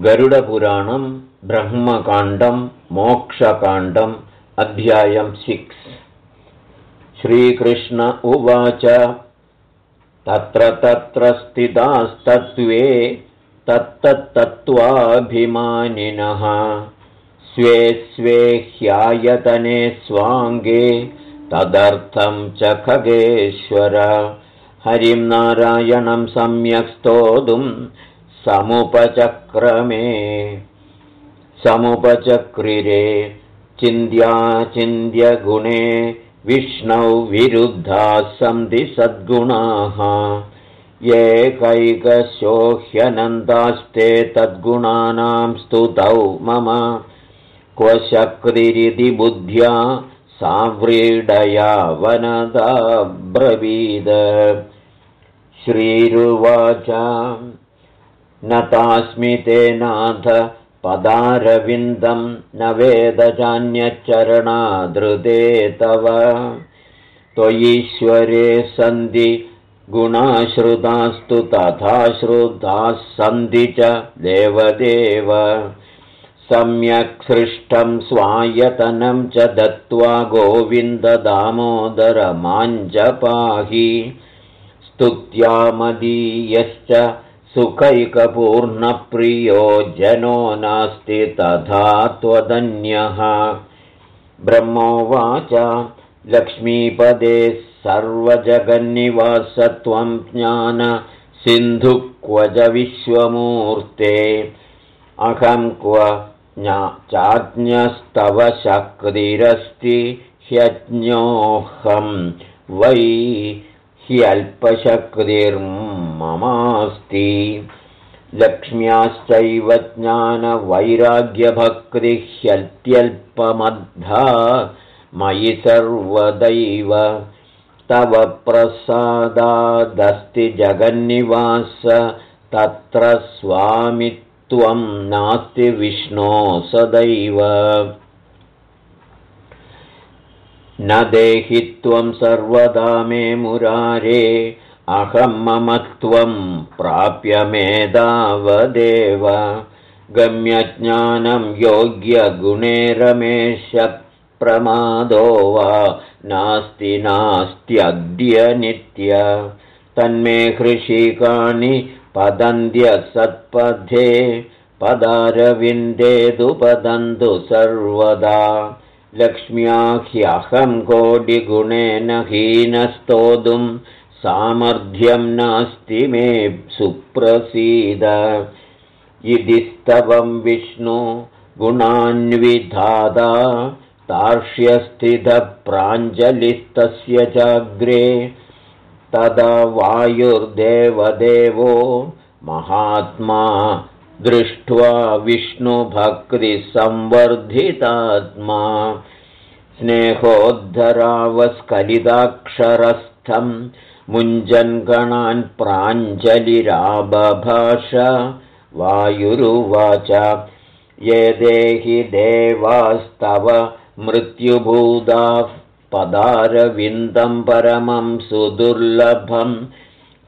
गरुडपुराणं ब्रह्मकाण्डं मोक्षकाण्डम् अध्यायं सिक्स्। श्रीकृष्ण उवाच तत्र तत्र स्थितास्तत्त्वे तत्तत्तत्त्वाभिमानिनः। स्वे स्वे ह्यायतने स्वाङ्गे तदर्थं च खगेश्वर। हरिं नारायणं सम्यक् स्तोतुम् समुपचक्रमे। समुपचक्रिरे चिन्त्याचिन्त्यगुणे विष्णौ विरुद्धाः सन्ति सद्गुणाः। एकैकशोह्यनन्दास्ते तद्गुणानां स्तुतौ मम। क्व शक्तिरिति बुद्ध्या साव्रीडया वनदा ब्रवीद श्रीरुवाच न तेनाथ पदारविन्दं न वेदचान्यच्चरणादृते तव। त्वयीश्वरे सन्धि गुणाश्रुतास्तु तथा श्रुताः सन्धि च देवदेव। सम्यक् सृष्टं स्वायतनं च दत्त्वा गोविन्ददामोदरमाञ्जपाहि स्तुत्यामदीयश्च सुखैकपूर्णप्रियो जनो नास्ति तथा त्वदन्यः। ब्रह्मोवाच लक्ष्मीपदे सर्वजगन्निवासत्वं ज्ञान सिन्धुक्वज विश्वमूर्ते। अहं क्व चाज्ञस्तव शक्तिरस्ति ह्यज्ञोऽहं। वै ह्यल्पशक्तिर्ममास्ति। लक्ष्म्याश्चैव ज्ञानवैराग्यभक्तिह्यत्यल्पमद्धा मयि सर्वदैव तव प्रसादादस्ति जगन्निवास। तत्र स्वामित्वं नास्ति विष्णो सदैव न देहि त्वं सर्वदा मे मुरारे अहं मम त्वं प्राप्य मेदावदेव गम्यज्ञानं योग्यगुणे रमेशप्रमादो वा नास्ति नास्त्यद्य नित्य तन्मे हृषिकाणि पदन्त्यसत्पथे पदारविन्देदुपदन्तु सर्वदा लक्ष्म्या ह्यहं कोटिगुणेन हीनस्तोतुं सामर्थ्यं नास्ति मे सुप्रसीद। इति स्तवं विष्णु गुणान्विधादा तार्ष्यस्थितप्राञ्जलिस्तस्य चाग्रे तदा वायुर्देवदेवो महात्मा दृष्ट्वा विष्णुभक्तिसंवर्धितात्मा स्नेहोद्धरावस्खलिताक्षरस्थं मुञ्जन्गणान् प्राञ्जलिराबभाष वायुरुवाच। ये देहि देवास्तव मृत्युभूताः पदारविन्दं परमं सुदुर्लभम्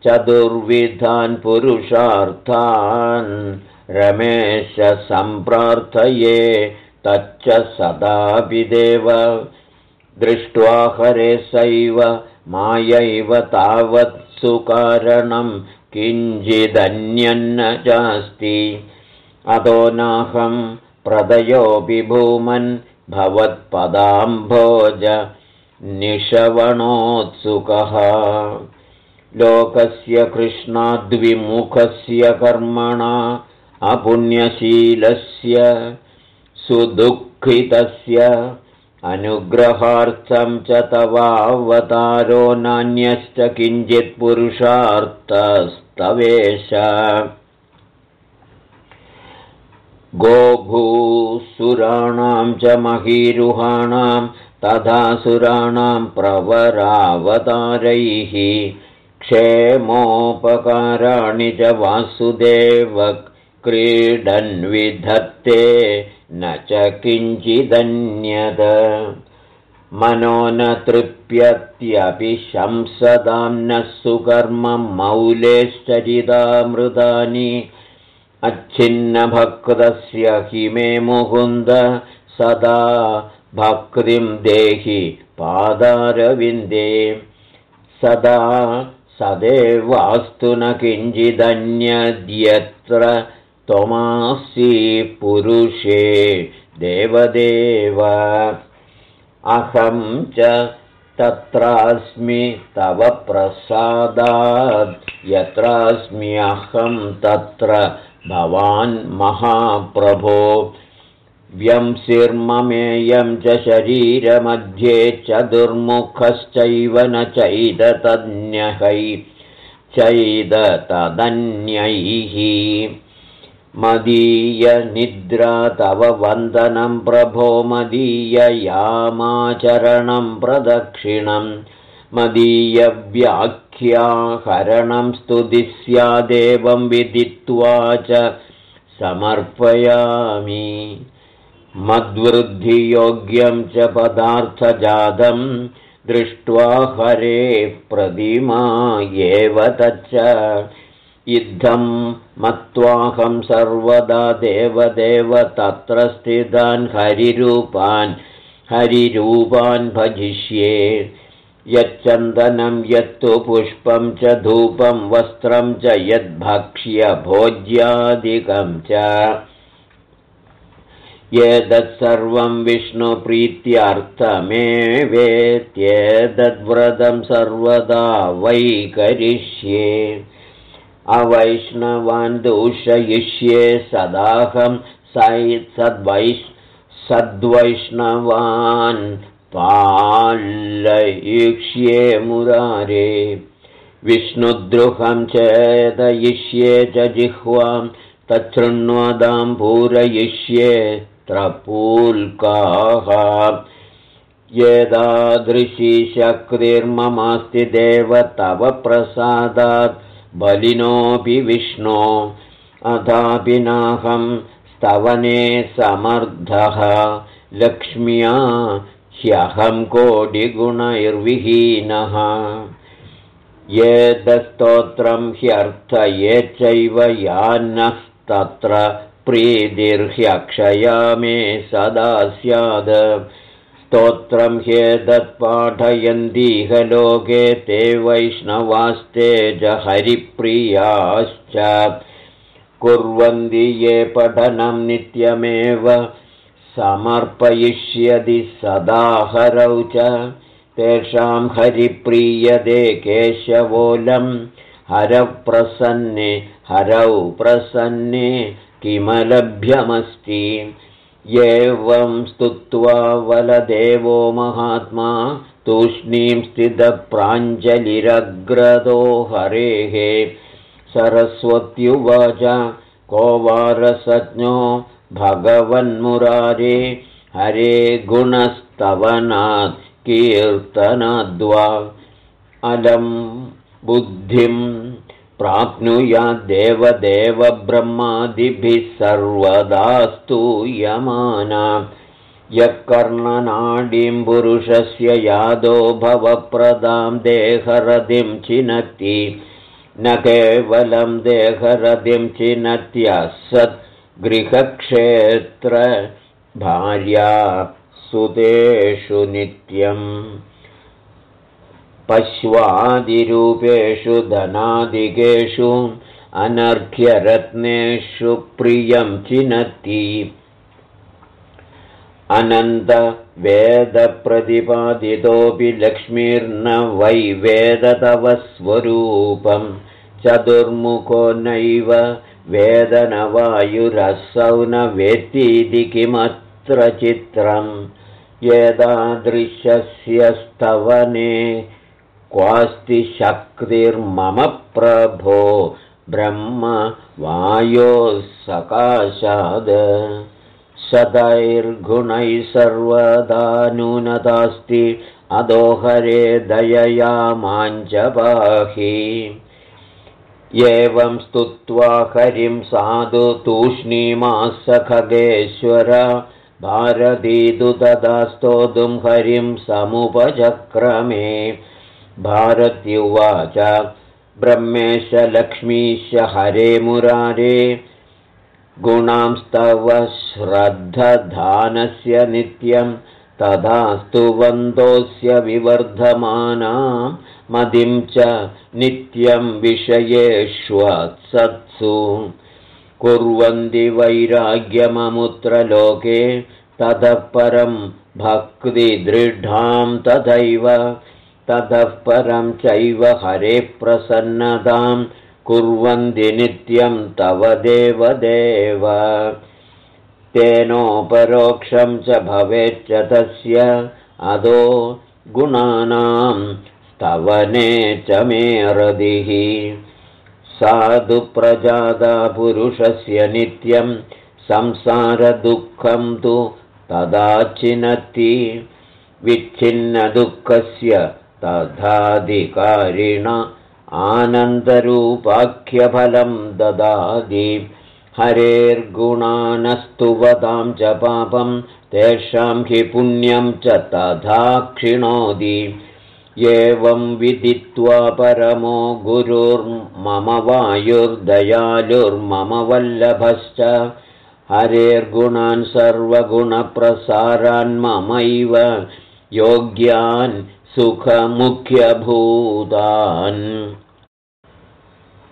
चतुर्विधान् पुरुषार्थान् रमेश सम्प्रार्थये तच्च सदापि देव दृष्ट्वा हरे सैव मायैव तावत् सुकारणं किञ्चिदन्यन्न चास्ति। अतो नाहं प्रदयोऽपि भूमन् भवत्पदाम्भोज निशवणोत्सुकः। लोकस्य कृष्णाद्विमुखस्य कर्मणा अपुण्यशीलस्य सुदुःखितस्य अनुग्रहार्थं च तवावतारो नान्यश्च किञ्चित्पुरुषार्थस्तवेश गोभूसुराणां च महीरुहाणां तथासुराणां प्रवरावतारैः क्षेमोपकाराणि च वासुदेव क्रीडन्विधत्ते न च किञ्चिदन्यद। मनो न तृप्यत्यपि शंसदां नः सुकर्म मौलेश्चरितामृतानि। अच्छिन्नभक्तस्य हि मे मुकुन्द सदा भक्तिं देहि पादारविन्दे। सदा सदेवास्तु न किञ्चिदन्यद्यत्र त्वमासि पुरुषे देवदेव। अहं च तत्रास्मि तव प्रसादाद् यत्रास्म्यहं तत्र भवान् महाप्रभो। व्यंसिर्ममेयं च शरीरमध्ये चतुर्मुखश्चैव न चैदतन्यहै चैदतदन्यैः मदीयनिद्रा तव वन्दनं प्रभो मदीययामाचरणं प्रदक्षिणं। मदीयव्याख्याहरणं स्तुतिस्यादेवं विदित्वा च समर्पयामि। मद्वृद्धियोग्यं च पदार्थजातं दृष्ट्वा हरे प्रतिमा एव तच्च इद्धं मत्वाहं सर्वदा देवदेव तत्र स्थितान् हरिरूपान् हरिरूपान् भजिष्ये। यच्चन्दनं यत्तु पुष्पं च धूपं वस्त्रं च यद्भक्ष्य भोज्यादिकं च। एतत्सर्वं विष्णुप्रीत्यर्थमेवेत्येतद्व्रतं सर्वदा वै करिष्ये अवैष्णवान् दूषयिष्ये सदाहं सद्वैष् सद्वैष्णवान् पालयिष्ये मुरारे। विष्णुद्रुहं चेदयिष्ये च जिह्वां। तच्छृण्वदां पूरयिष्ये त्रपूल्काः। यदादृशी शक्तिर्ममास्ति देव तव प्रसादात् बलिनोऽपि विष्णो। अथापि नाहं स्तवने समर्थः। लक्ष्म्या ह्यहं कोटिगुणैर्विहीनः। येदस्तोत्रं ह्यर्थये चैव यान्नस्तत्र प्रीतिर्ह्यक्षया मे सदा स्याद स्तोत्रं ह्येतत्पाठयन्तीह लोके ते वैष्णवास्ते च हरिप्रियाश्च। कुर्वन्ति ये पठनं नित्यमेव समर्पयिष्यति सदा हरौ च। तेषां हरिप्रीयते केशवोलं हरप्रसन्ने हरौ प्रसन्ने किमलभ्यमस्ति एवं स्तुत्वा वलदेवो महात्मा तूष्णीं स्थितप्राञ्जलिरग्रदो हरेः। सरस्वत्युवाच को वारसज्ञो भगवन्मुरारे हरे गुणस्तवनात् कीर्तनाद्वा। अलं बुद्धिं प्राप्नुयाद्देवदेव ब्रह्मादिभिः सर्वदा स्तूयमाना यः पुरुषस्य यादो भवप्रदां देहरदिं चिनति न केवलं देहरदिं चिनत्यसत् गृहक्षेत्र भार्या सुतेषु नित्यम् पश्वादिरूपेषु धनादिकेषु अनर्घ्यरत्नेषु प्रियं चिनति। अनन्तवेदप्रतिपादितोऽपि लक्ष्मीर्न वै वेद तव स्वरूपं। चतुर्मुखो नैव वेदनवायुरसौ न वेत्तीति किमत्र चित्रम्। एतादृशस्य स्तवने क्वास्ति शक्तिर्मम प्रभो ब्रह्म वायोः सकाशाद। सदैर्गुणैः सर्वदा नूनतास्ति अदोहरे दयया माञ्च एवं स्तुत्वा हरिं साधु तूष्णीमास खगेश्वर भारतीतु तदा स्तोतुं हरिं समुपचक्रमे भारत्युवाच। ब्रह्मेश लक्ष्मीश हरे मुरारे। गुणांस्तव श्रद्धधानस्य नित्यं। तथा स्तुवन्तोऽस्य विवर्धमानां। मदिं च नित्यं विषयेष्वत्सत्सु कुर्वन्ति वैराग्यममुत्र लोके ततः परं भक्तिदृढां तथैव ततः परं चैव हरे प्रसन्नतां कुर्वन्ति नित्यं तव देवदेव। तेनोपरोक्षं च भवेच्च तस्य अदो गुणानां स्तवने च मेरदिः पुरुषस्य नित्यं संसारदुःखं तु तदा चिनति विच्छिन्नदुःखस्य तथाधिकारिण आनन्दरूपाख्यफलं ददाति। हरेर्गुणानस्तुवतां च पापं तेषां हि पुण्यं च तथा क्षिणोति। एवं विदित्वा परमो गुरुर्मम वायुर्दयालुर्मम वल्लभश्च। हरेर्गुणान् सर्वगुणप्रसारान् ममैव। योग्यान् सुखमुख्यभूतान्।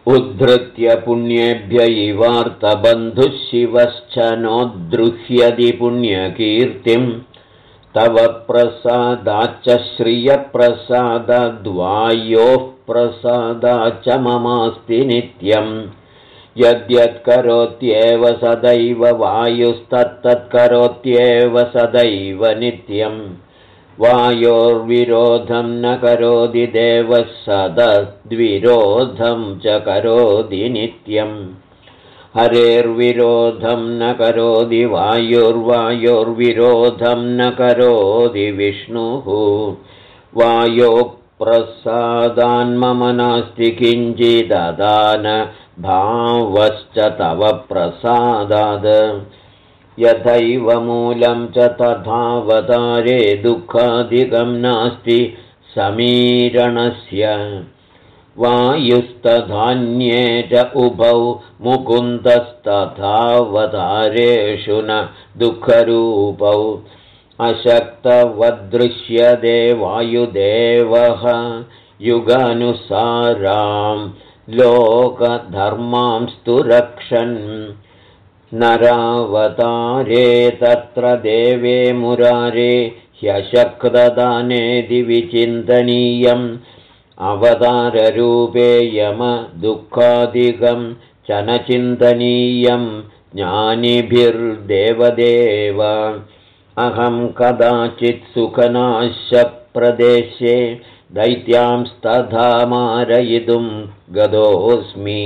उद्धृत्य पुण्येभ्य इवार्तबन्धुः शिवश्च नोद्धृह्यदि पुण्यकीर्तिम्। तव प्रसादाच्च श्रियप्रसादद्वायोः प्रसादाच्च ममास्ति नित्यम्। यद्यत्करोत्येव सदैव वायुस्तत्तत्करोत्येव सदैव नित्यम् वायोर्विरोधं न करोति देवः सदद्विरोधं च करोति नित्यम् हरेर्विरोधं न करोति वायुर्वायोर्विरोधं न करोति विष्णुः। वायोप्रसादान्मम नास्ति किञ्चिददान भावश्च तव प्रसादाद यथैव मूलं च तथावतारे दुःखाधिकं नास्ति समीरणस्य। वायुस्तधान्ये च उभौ मुकुन्दस्तथावतारेषु न दुःखरूपौ। अशक्तवदृश्यते वायुदेवः युगानुसारां लोकधर्मांस्तु रक्षन् नरावतारे तत्र देवे मुरारे ह्यशक्तदानेदि विचिन्तनीयम् अवताररूपे यमदुःखादिकं च न चिन्तनीयं ज्ञानिभिर्देवदेव। अहं कदाचित् सुखनाशप्रदेशे दैत्यांस्तथा मारयितुं गतोऽस्मि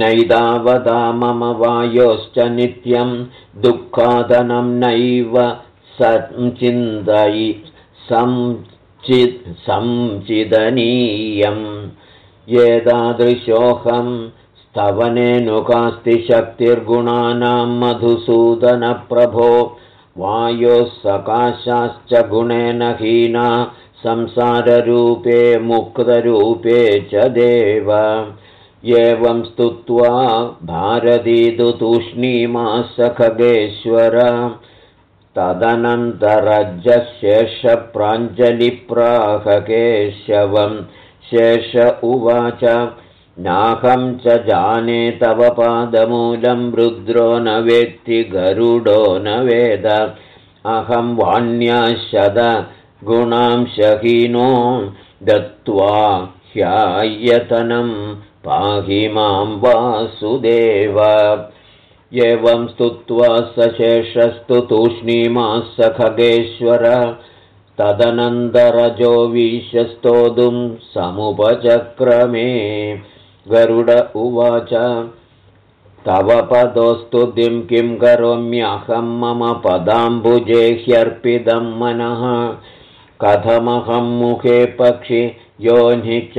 नैतावदा मम वायोश्च नित्यं दुःखादनं नैव सञ्चिन्तयि संचित् संचिदनीयम् एतादृशोऽहं स्तवनेनुकास्ति शक्तिर्गुणानां मधुसूदनप्रभो। वायोः सकाशाश्च गुणेन हीना संसाररूपे मुक्तरूपे च देव एवं स्तुत्वा भारतीतु तूष्णीमास खगेश्वर तदनन्तरजशेषप्राञ्जलिप्राहकेशवं शेष उवाच। नाहं च जाने तव पादमूलं रुद्रो न वेत्ति गरुडो न वेद। अहं वाण्याशद गुणांशहीनो दत्त्वा ह्यायतनं पाहि मां वासुदेव। एवं स्तुत्वा स शेषस्तु तूष्णीमास खगेश्वर तदनन्दरजो विशस्तोदुं समुपचक्रमे। गरुड उवाच तव पदोस्तुतिं किं करोम्यहं मम पदाम्बुजे ह्यर्पितं मनः। कथमहं मुखे पक्षि योनि च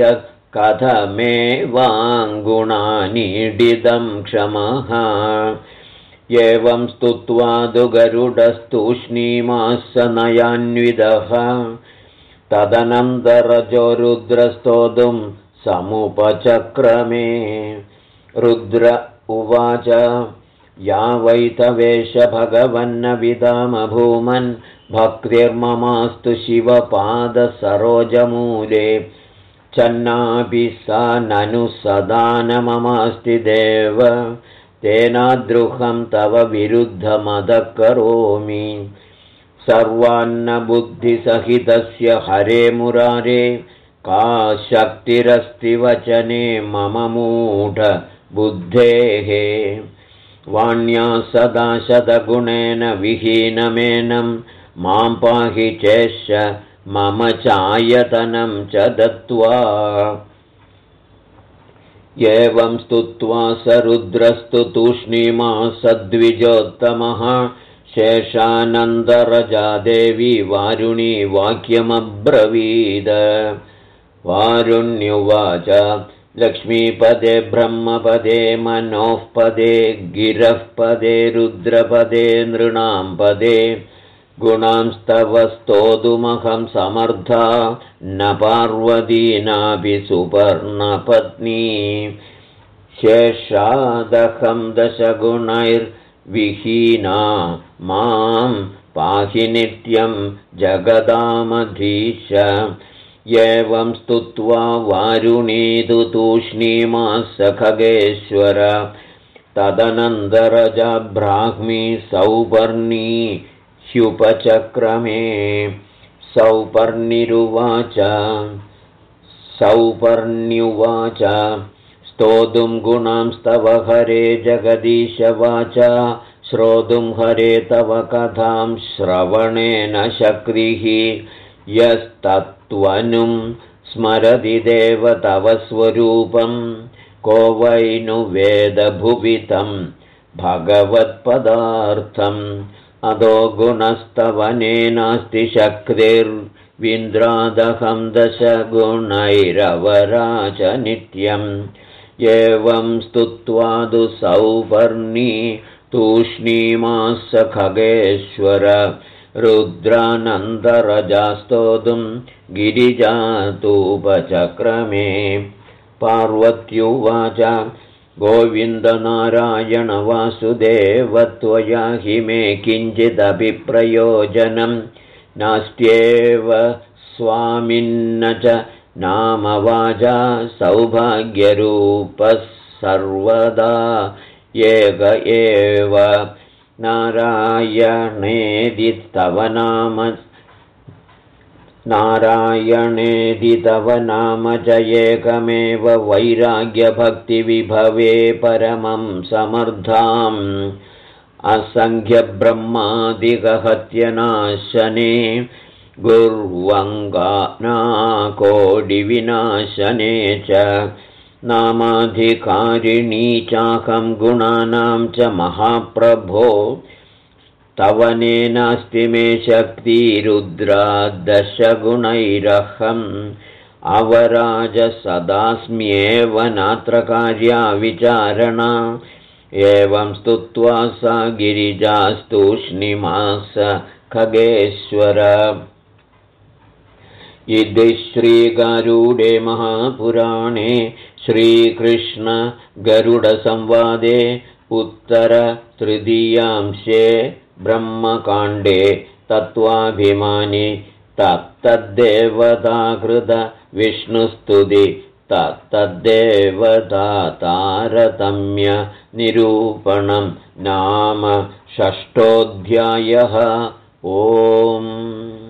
कथमेवाङ्गुणानीडिदं क्षमः। एवं स्तुत्वा दु गरुडस्तूष्णीमास नयान्विदः तदनन्तरजो रुद्रस्तोतुं समुपचक्रमे। रुद्र उवाच या विदामभूमन् भक्तिर्ममास्तु शिवपादसरोजमूले चन्नापि सा ननु सदा न ममास्ति देव तेनाद्रुहं तव विरुद्धमदः करोमि सर्वान्नबुद्धिसहितस्य हरे मुरारे का शक्तिरस्ति वचने मम मूढबुद्धेः वाण्या सदा शतगुणेन विहीनमेनं मां पाहि चेश मम चायतनं च दत्त्वा एवं स्तुत्वा स रुद्रस्तु तूष्णीमा सद्विजोत्तमः शेषानन्दरजादेवी वारुणी वाक्यमब्रवीद। वारुण्युवाच लक्ष्मीपदे ब्रह्मपदे मनोःपदे गिरःपदे रुद्रपदे नृणां पदे गुणांस्तव स्तोतुमहं समर्था। न पार्वतीनापि सुपर्णपत्नी शेषादहं दशगुणैर्विहीना मां पाहि नित्यं जगदामधीश। एवं स्तुत्वा वारुणीतु तूष्णीमास खगेश्वर तदनन्दरजब्राह्मी सौपर्णी ह्युपचक्रमे सौपर्णिरुवाच सौपर्ण्युवाच स्तोतुं गुणांस्तव हरे जगदीशवाच श्रोतुं हरे तव कथां श्रवणेन शक्तिः यस्तत्त्वनुं स्मरति देव तव स्वरूपं को वै वेदभुवि तं भगवत्पदार्थम् अधो गुणस्तवने नास्ति शक्तिर्विन्द्रादहं दशगुणैरवराच नित्यम्। एवं स्तुत्वादु सौपर्णी तूष्णीमास खगेश्वर रुद्रानन्दरजास्तोतुं गिरिजातूपचक्रमे। पार्वत्युवाच गोविन्दनारायणवासुदेव त्वया हि मे किञ्चिदपि प्रयोजनं नास्त्येव स्वामिन्न च नामवाजा सौभाग्यरूपः सर्वदा। एक एव नारायणेदि तव नाम नारायणेदि तव नाम च एकमेव वैराग्यभक्तिविभवे परमं समर्थाम्। असङ्ख्यब्रह्मादिगहत्यनाशने गुर्वङ्गानाकोडिविनाशने च नामाधिकारिणी चाकं गुणानां च महाप्रभो तवनेनास्ति मे शक्तिरुद्रादशगुणैरहम्। अवराज सदास्म्येव नात्र कार्या विचारणा। एवं स्तुत्वा सा गिरिजास्तूष्णिमास खगेश्वर। इति श्रीगारूडे महापुराणे श्रीकृष्णगरुडसंवादे उत्तरतृतीयांशे ब्रह्मकाण्डे तत्त्वाभिमानि तत्तद्देवताकृतविष्णुस्तुति तत्तद्देवतातारतम्यनिरूपणं नाम षष्ठोऽध्यायः। ओम्